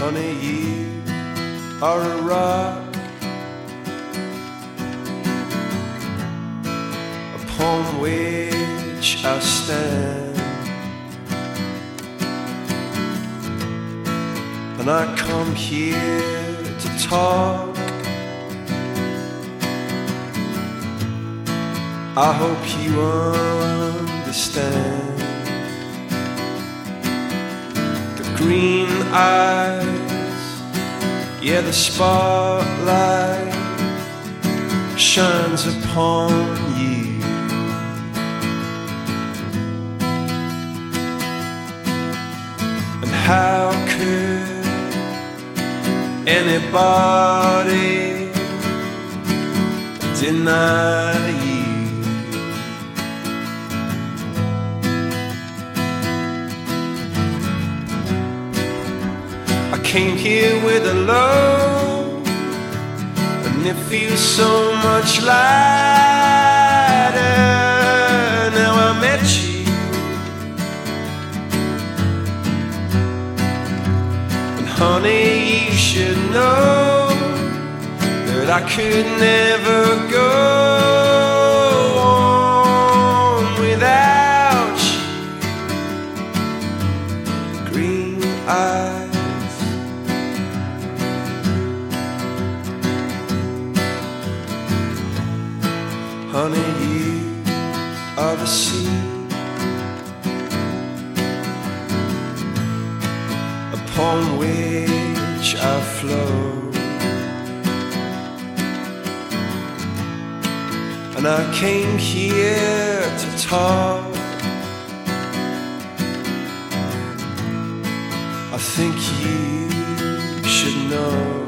Honey, you are a rock upon which I stand. And I come here to talk. I hope you understand. Green eyes, yeah, the spotlight shines upon you. And how could anybody deny came here with a load, and it feels so much lighter now I met you. And honey, you should know that I could never go Honey, you are the sea upon which I flow. And I came here to talk. I think you should know.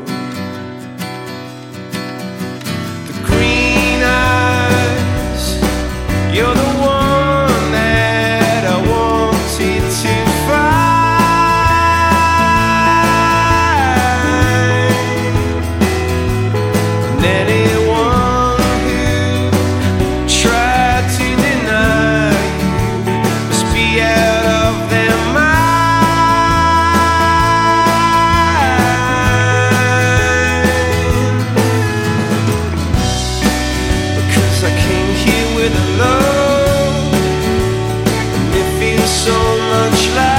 Much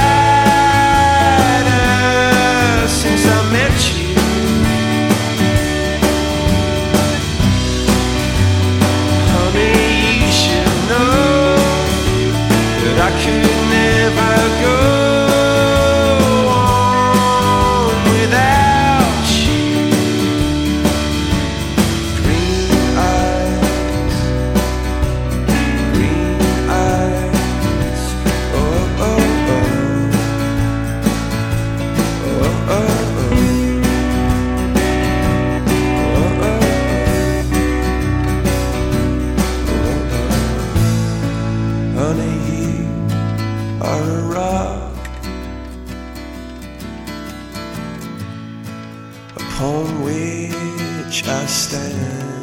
upon which I stand.